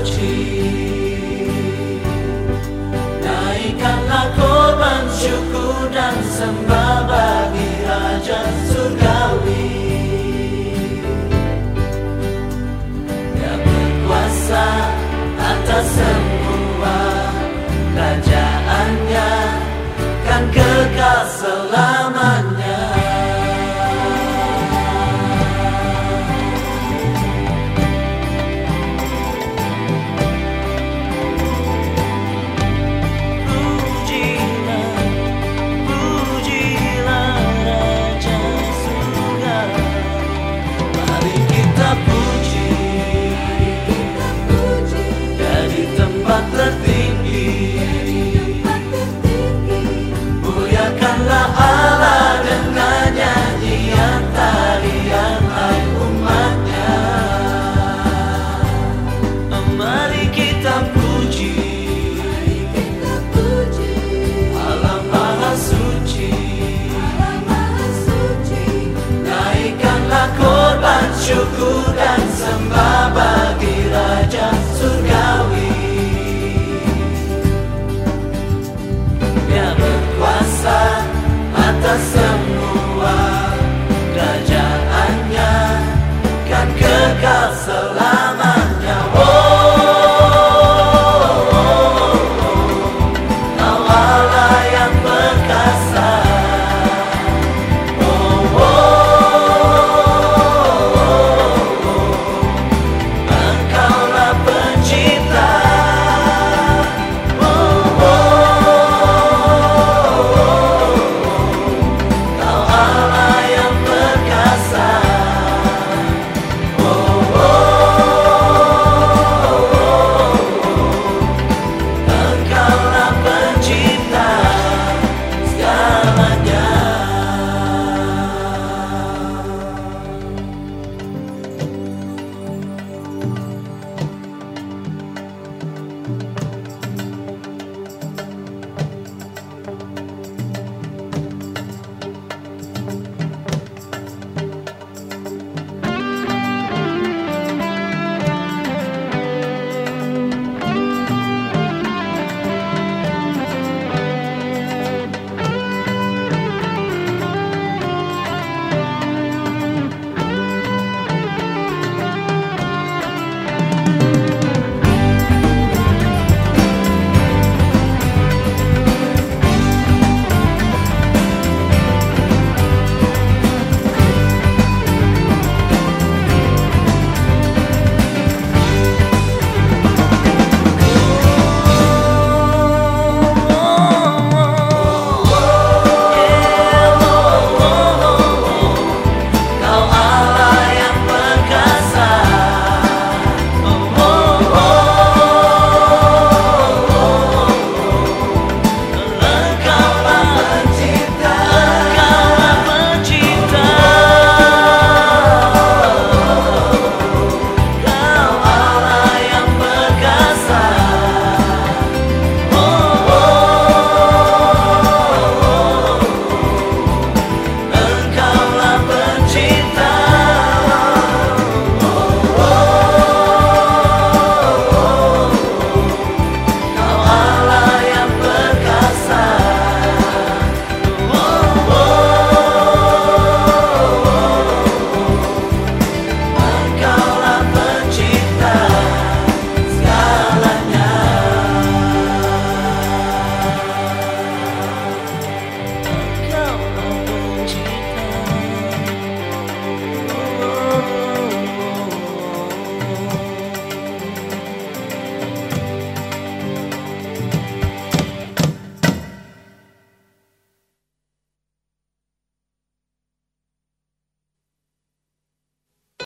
suci Naikkanlah korban syukur dan sembah